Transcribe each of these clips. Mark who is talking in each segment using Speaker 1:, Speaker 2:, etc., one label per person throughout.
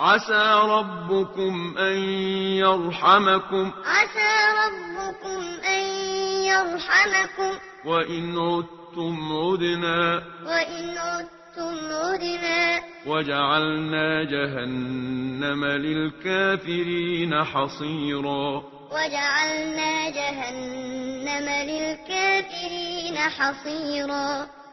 Speaker 1: عسى ربكم أن يرحمكم.
Speaker 2: عسى ربكم أن يرحمكم.
Speaker 1: وإن عدتم عدنا.
Speaker 2: وإن عدتم عدنا.
Speaker 1: وجعلنا جهنم للكافرين حصيرا.
Speaker 2: وجعلنا جهنم للكافرين حصيرا.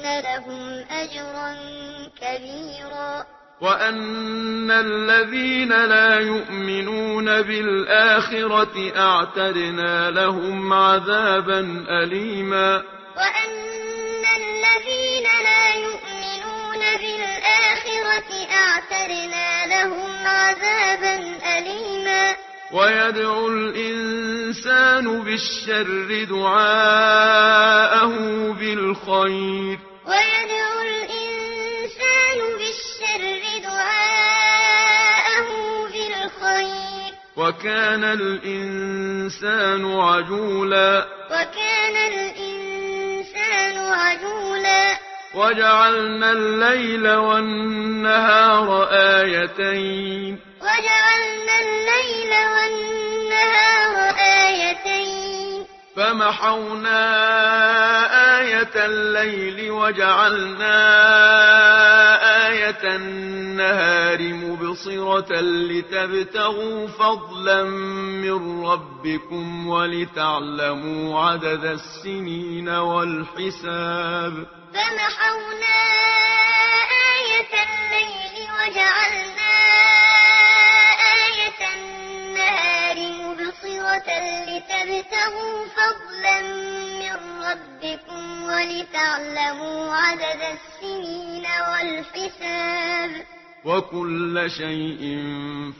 Speaker 2: وأن لهم أجرا كبيرا
Speaker 1: وأن الذين لا يؤمنون بالآخرة أعترنا لهم عذابا أليما
Speaker 2: وأن الذين لا يؤمنون بالآخرة أعترنا لهم عذابا أليما
Speaker 1: ويدعو الإنسان بالشر دعاءه بالخير وكان الإنسان عجولا
Speaker 2: وكان الإنسان عجولا
Speaker 1: وجعلنا الليل والنهار آيتين
Speaker 2: وجعلنا الليل والنهار آيتين
Speaker 1: فمحونا آية الليل وجعلنا آية النهار مبصرة لتبتغوا فضلا من ربكم ولتعلموا عدد السنين والحساب.
Speaker 2: فمحونا آية الليل وجعلنا تَبْتَغُوا فَضْلًا مِّن رَّبِّكُمْ وَلِتَعْلَمُوا عَدَدَ السِّنِينَ وَالْحِسَابَ
Speaker 1: وَكُلَّ شَيْءٍ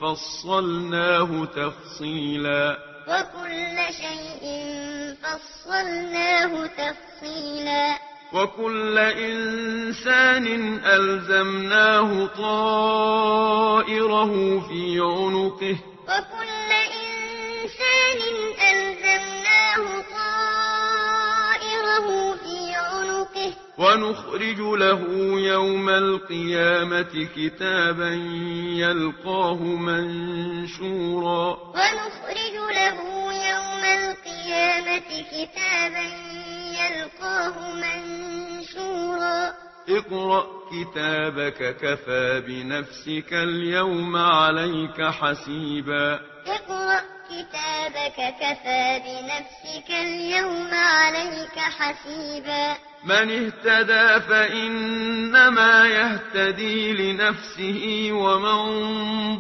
Speaker 1: فَصَّلْنَاهُ تَفْصِيلًا
Speaker 2: وَكُلَّ شَيْءٍ فَصَّلْنَاهُ تَفْصِيلًا
Speaker 1: وَكُلَّ إِنسَانٍ أَلْزَمْنَاهُ طَائِرَهُ فِي عُنُقِهِ ونخرج له يوم القيامة كتابا يلقاه منشورا.
Speaker 2: ونخرج له يوم القيامة كتابا يلقاه منشورا.
Speaker 1: اقرأ كتابك كفى بنفسك اليوم عليك حسيبا.
Speaker 2: اقرأ كتابك كفى بنفسك اليوم عليك حسيبا
Speaker 1: من اهتدى فإنما يهتدي لنفسه ومن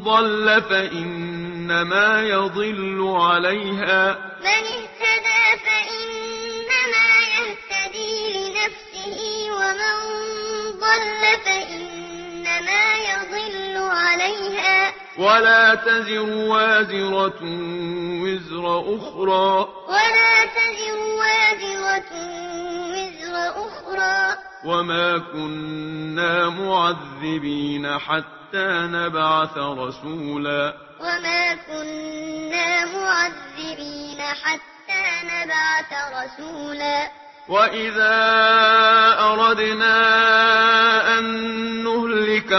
Speaker 1: ضل فإنما يضل عليها.
Speaker 2: من اهتدى فإنما يهتدي لنفسه ومن ضل فإنما يضل عليها.
Speaker 1: ولا تزر وازرة وزر أخرى.
Speaker 2: ولا تزر وازرة وزر أخرى
Speaker 1: وما كنا معذبين حتى نبعث رسولا
Speaker 2: وما كنا معذبين حتى نبعث رسولا
Speaker 1: وإذا أردنا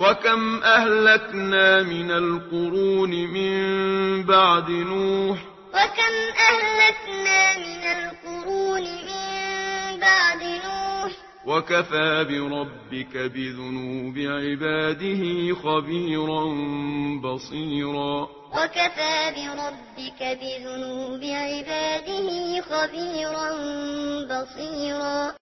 Speaker 1: وكم أهلكنا من القرون من بعد نوح
Speaker 2: وكم أهلكنا من القرون من بعد نوح
Speaker 1: وكفى بربك بذنوب عباده خبيرا بصيرا
Speaker 2: وكفى بربك بذنوب عباده خبيرا بصيرا